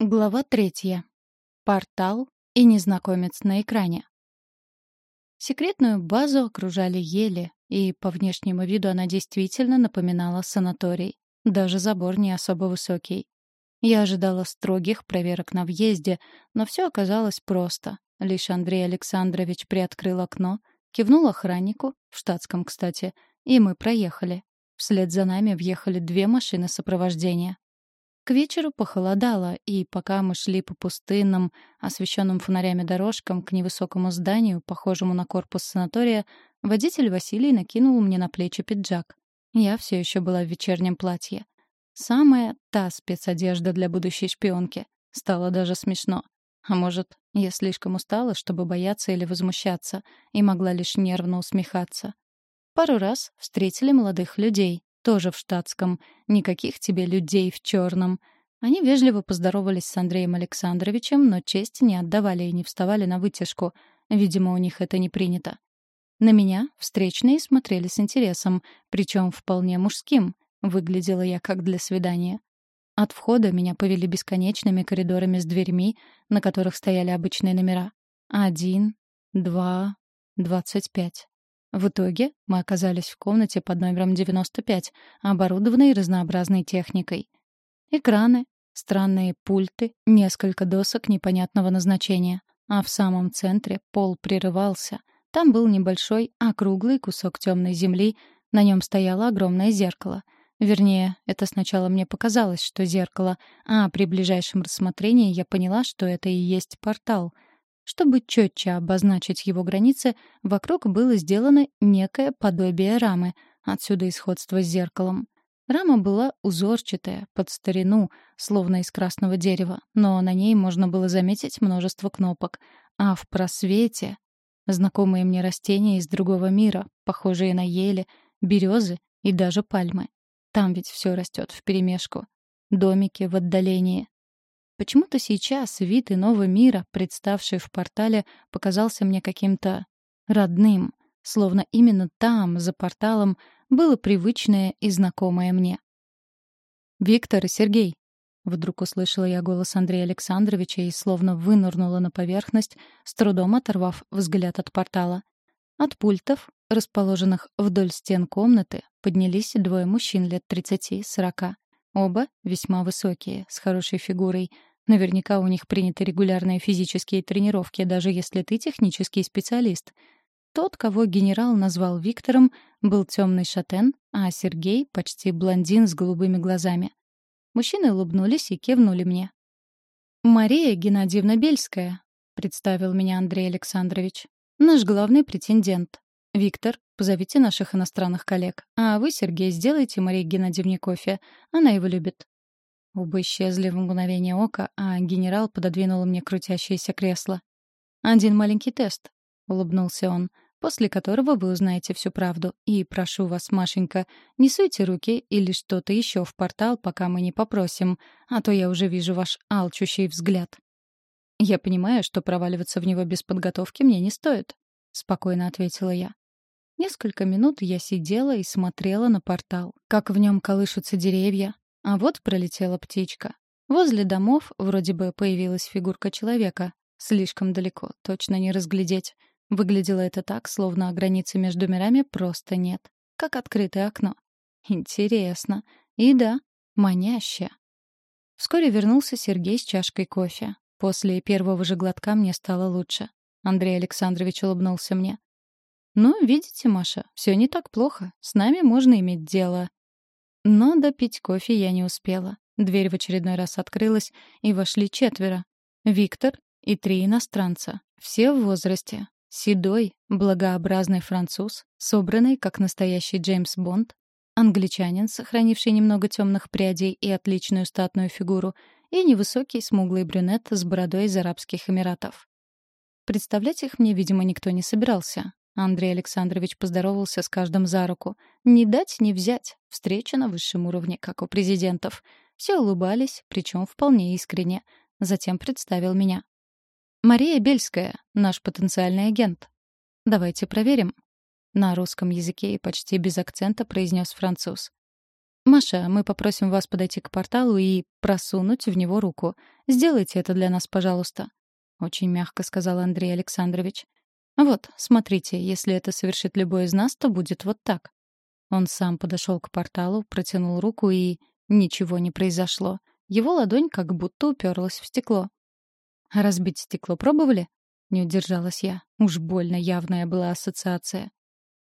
Глава третья. Портал и незнакомец на экране. Секретную базу окружали ели, и по внешнему виду она действительно напоминала санаторий. Даже забор не особо высокий. Я ожидала строгих проверок на въезде, но все оказалось просто. Лишь Андрей Александрович приоткрыл окно, кивнул охраннику, в штатском, кстати, и мы проехали. Вслед за нами въехали две машины сопровождения. К вечеру похолодало, и пока мы шли по пустынным, освещенным фонарями дорожкам к невысокому зданию, похожему на корпус санатория, водитель Василий накинул мне на плечи пиджак. Я все еще была в вечернем платье. Самая та спецодежда для будущей шпионки. Стало даже смешно. А может, я слишком устала, чтобы бояться или возмущаться, и могла лишь нервно усмехаться. Пару раз встретили молодых людей, тоже в штатском. Никаких тебе людей в черном. Они вежливо поздоровались с Андреем Александровичем, но честь не отдавали и не вставали на вытяжку. Видимо, у них это не принято. На меня встречные смотрели с интересом, причем вполне мужским. Выглядела я как для свидания. От входа меня повели бесконечными коридорами с дверьми, на которых стояли обычные номера. Один, два, двадцать пять. В итоге мы оказались в комнате под номером 95, оборудованной разнообразной техникой. Экраны, странные пульты, несколько досок непонятного назначения. А в самом центре пол прерывался. Там был небольшой, округлый кусок темной земли, на нем стояло огромное зеркало. Вернее, это сначала мне показалось, что зеркало, а при ближайшем рассмотрении я поняла, что это и есть портал — чтобы четче обозначить его границы, вокруг было сделано некое подобие рамы, отсюда и сходство с зеркалом. Рама была узорчатая, под старину, словно из красного дерева, но на ней можно было заметить множество кнопок. А в просвете — знакомые мне растения из другого мира, похожие на ели, березы и даже пальмы. Там ведь все растет вперемешку. Домики в отдалении, Почему-то сейчас вид иного мира, представший в портале, показался мне каким-то родным, словно именно там, за порталом, было привычное и знакомое мне. «Виктор и Сергей!» Вдруг услышала я голос Андрея Александровича и словно вынырнула на поверхность, с трудом оторвав взгляд от портала. От пультов, расположенных вдоль стен комнаты, поднялись двое мужчин лет 30-40. Оба весьма высокие, с хорошей фигурой, Наверняка у них приняты регулярные физические тренировки, даже если ты технический специалист. Тот, кого генерал назвал Виктором, был темный шатен, а Сергей — почти блондин с голубыми глазами. Мужчины улыбнулись и кивнули мне. «Мария Геннадьевна Бельская», — представил меня Андрей Александрович. «Наш главный претендент. Виктор, позовите наших иностранных коллег. А вы, Сергей, сделайте Марии Геннадьевне кофе. Она его любит. Оба исчезли в мгновение ока, а генерал пододвинул мне крутящееся кресло. «Один маленький тест», — улыбнулся он, «после которого вы узнаете всю правду. И прошу вас, Машенька, не суйте руки или что-то еще в портал, пока мы не попросим, а то я уже вижу ваш алчущий взгляд». «Я понимаю, что проваливаться в него без подготовки мне не стоит», — спокойно ответила я. Несколько минут я сидела и смотрела на портал, как в нем колышутся деревья, а вот пролетела птичка. Возле домов вроде бы появилась фигурка человека. Слишком далеко, точно не разглядеть. Выглядело это так, словно границы между мирами просто нет. Как открытое окно. Интересно. И да, маняще. Вскоре вернулся Сергей с чашкой кофе. После первого же глотка мне стало лучше. Андрей Александрович улыбнулся мне. «Ну, видите, Маша, все не так плохо. С нами можно иметь дело. Но допить кофе я не успела. Дверь в очередной раз открылась, и вошли четверо. Виктор и три иностранца. Все в возрасте. Седой, благообразный француз, собранный, как настоящий Джеймс Бонд, англичанин, сохранивший немного темных прядей и отличную статную фигуру, и невысокий смуглый брюнет с бородой из Арабских Эмиратов. Представлять их мне, видимо, никто не собирался. Андрей Александрович поздоровался с каждым за руку. Не дать, не взять. Встреча на высшем уровне, как у президентов. Все улыбались, причем вполне искренне. Затем представил меня. «Мария Бельская, наш потенциальный агент. Давайте проверим». На русском языке и почти без акцента произнес француз. «Маша, мы попросим вас подойти к порталу и просунуть в него руку. Сделайте это для нас, пожалуйста», — очень мягко сказал Андрей Александрович. «Вот, смотрите, если это совершит любой из нас, то будет вот так». Он сам подошел к порталу, протянул руку и... Ничего не произошло. Его ладонь как будто уперлась в стекло. «А разбить стекло пробовали?» Не удержалась я. Уж больно явная была ассоциация.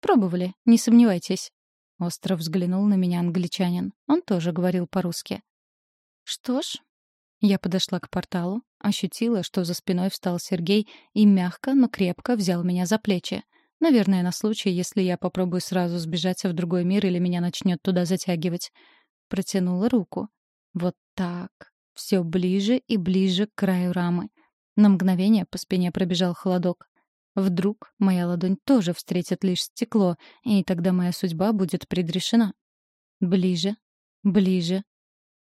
«Пробовали, не сомневайтесь». Остро взглянул на меня англичанин. Он тоже говорил по-русски. «Что ж...» Я подошла к порталу, ощутила, что за спиной встал Сергей и мягко, но крепко взял меня за плечи. Наверное, на случай, если я попробую сразу сбежать в другой мир или меня начнет туда затягивать. Протянула руку. Вот так. Все ближе и ближе к краю рамы. На мгновение по спине пробежал холодок. Вдруг моя ладонь тоже встретит лишь стекло, и тогда моя судьба будет предрешена. Ближе, ближе.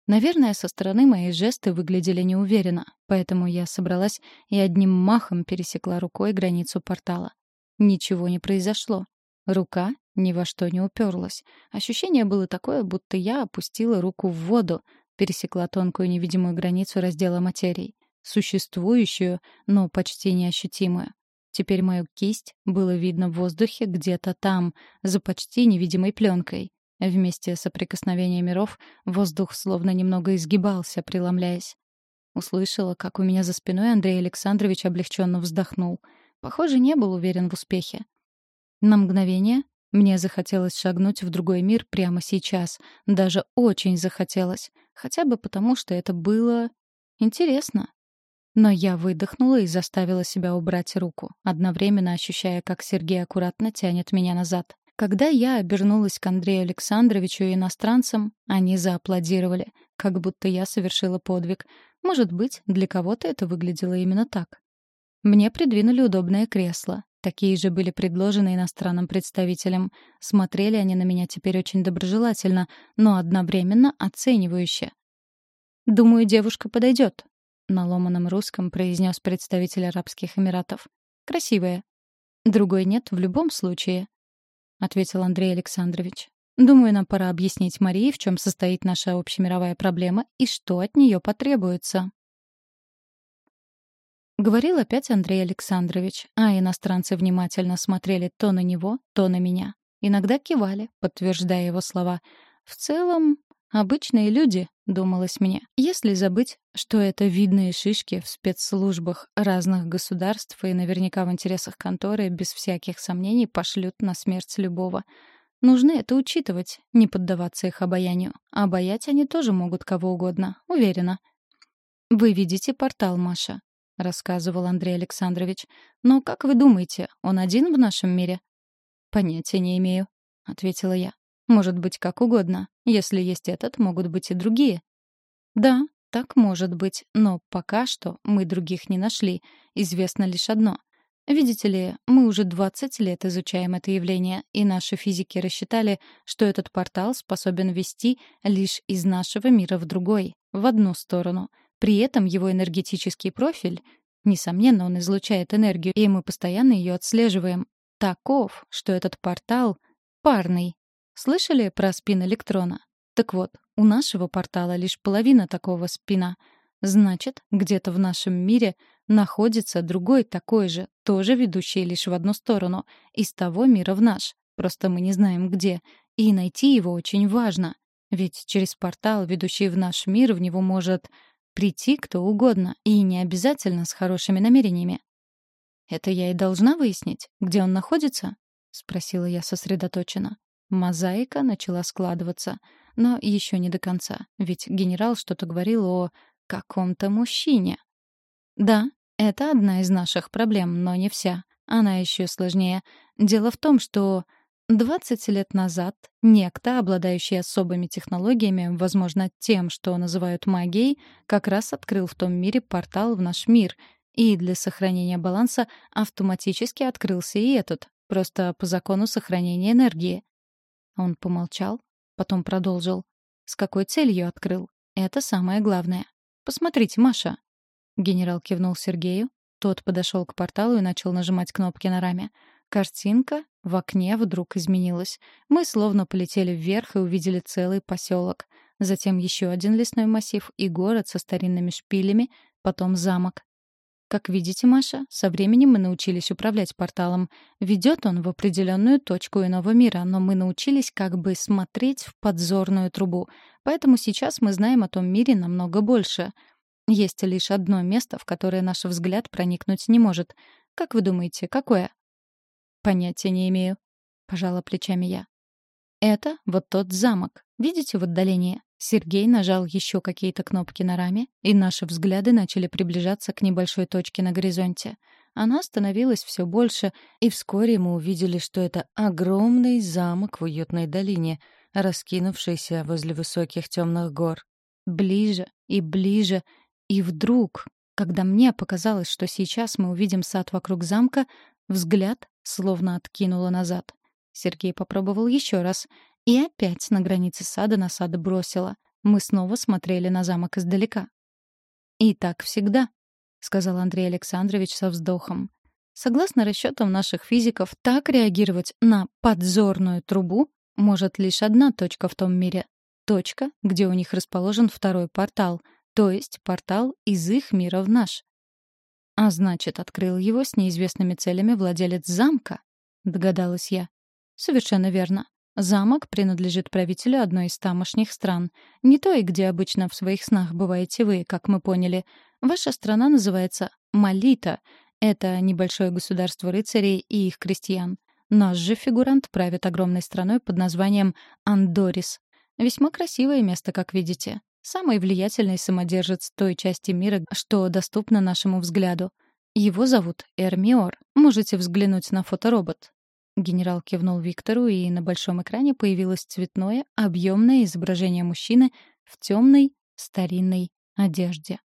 Наверное, со стороны мои жесты выглядели неуверенно, поэтому я собралась и одним махом пересекла рукой границу портала. Ничего не произошло. Рука ни во что не уперлась. Ощущение было такое, будто я опустила руку в воду, пересекла тонкую невидимую границу раздела материи. Существующую, но почти неощутимую. Теперь мою кисть было видно в воздухе где-то там, за почти невидимой пленкой. Вместе с соприкосновением миров воздух словно немного изгибался, преломляясь. Услышала, как у меня за спиной Андрей Александрович облегченно вздохнул. Похоже, не был уверен в успехе. На мгновение мне захотелось шагнуть в другой мир прямо сейчас. Даже очень захотелось. Хотя бы потому, что это было... интересно. Но я выдохнула и заставила себя убрать руку, одновременно ощущая, как Сергей аккуратно тянет меня назад. Когда я обернулась к Андрею Александровичу и иностранцам, они зааплодировали, как будто я совершила подвиг. Может быть, для кого-то это выглядело именно так. Мне придвинули удобное кресло. Такие же были предложены иностранным представителям. Смотрели они на меня теперь очень доброжелательно, но одновременно оценивающе. «Думаю, девушка подойдет», — на ломаном русском произнес представитель Арабских Эмиратов. «Красивая». «Другой нет в любом случае», — ответил Андрей Александрович. «Думаю, нам пора объяснить Марии, в чем состоит наша общемировая проблема и что от нее потребуется». Говорил опять Андрей Александрович, а иностранцы внимательно смотрели то на него, то на меня. Иногда кивали, подтверждая его слова. В целом, обычные люди, думалось мне. Если забыть, что это видные шишки в спецслужбах разных государств и наверняка в интересах конторы без всяких сомнений пошлют на смерть любого. Нужно это учитывать, не поддаваться их обаянию. А обаять они тоже могут кого угодно, уверена. Вы видите портал, Маша. — рассказывал Андрей Александрович. «Но как вы думаете, он один в нашем мире?» «Понятия не имею», — ответила я. «Может быть, как угодно. Если есть этот, могут быть и другие». «Да, так может быть, но пока что мы других не нашли. Известно лишь одно. Видите ли, мы уже 20 лет изучаем это явление, и наши физики рассчитали, что этот портал способен вести лишь из нашего мира в другой, в одну сторону — при этом его энергетический профиль, несомненно, он излучает энергию, и мы постоянно ее отслеживаем, таков, что этот портал парный. Слышали про спин электрона? Так вот, у нашего портала лишь половина такого спина. Значит, где-то в нашем мире находится другой такой же, тоже ведущий лишь в одну сторону, из того мира в наш. Просто мы не знаем где. И найти его очень важно. Ведь через портал, ведущий в наш мир, в него может Прийти кто угодно, и не обязательно с хорошими намерениями. «Это я и должна выяснить, где он находится?» — спросила я сосредоточенно. Мозаика начала складываться, но еще не до конца, ведь генерал что-то говорил о каком-то мужчине. Да, это одна из наших проблем, но не вся. Она еще сложнее. Дело в том, что 20 лет назад некто, обладающий особыми технологиями, возможно, тем, что называют магией, как раз открыл в том мире портал в наш мир, и для сохранения баланса автоматически открылся и этот, просто по закону сохранения энергии. Он помолчал, потом продолжил. С какой целью открыл? Это самое главное. Посмотрите, Маша. Генерал кивнул Сергею. Тот подошел к порталу и начал нажимать кнопки на раме. Картинка В окне вдруг изменилось. Мы словно полетели вверх и увидели целый поселок. Затем еще один лесной массив и город со старинными шпилями, потом замок. Как видите, Маша, со временем мы научились управлять порталом. Ведет он в определенную точку иного мира, но мы научились как бы смотреть в подзорную трубу. Поэтому сейчас мы знаем о том мире намного больше. Есть лишь одно место, в которое наш взгляд проникнуть не может. Как вы думаете, какое? Понятия не имею. Пожала плечами я. Это вот тот замок. Видите в отдалении? Сергей нажал еще какие-то кнопки на раме, и наши взгляды начали приближаться к небольшой точке на горизонте. Она становилась все больше, и вскоре мы увидели, что это огромный замок в уютной долине, раскинувшийся возле высоких темных гор. Ближе и ближе, и вдруг, когда мне показалось, что сейчас мы увидим сад вокруг замка, взгляд словно откинуло назад. Сергей попробовал еще раз, и опять на границе сада на сад бросила. Мы снова смотрели на замок издалека. «И так всегда», — сказал Андрей Александрович со вздохом. Согласно расчетам наших физиков, так реагировать на подзорную трубу может лишь одна точка в том мире. Точка, где у них расположен второй портал, то есть портал из их мира в наш. А значит, открыл его с неизвестными целями владелец замка, догадалась я. Совершенно верно. Замок принадлежит правителю одной из тамошних стран. Не той, где обычно в своих снах бываете вы, как мы поняли. Ваша страна называется Малита. Это небольшое государство рыцарей и их крестьян. Наш же фигурант правит огромной страной под названием Андорис. Весьма красивое место, как видите. Самый влиятельный самодержец той части мира, что доступно нашему взгляду. Его зовут Эрмиор. Можете взглянуть на фоторобот. Генерал кивнул Виктору, и на большом экране появилось цветное, объемное изображение мужчины в темной, старинной одежде.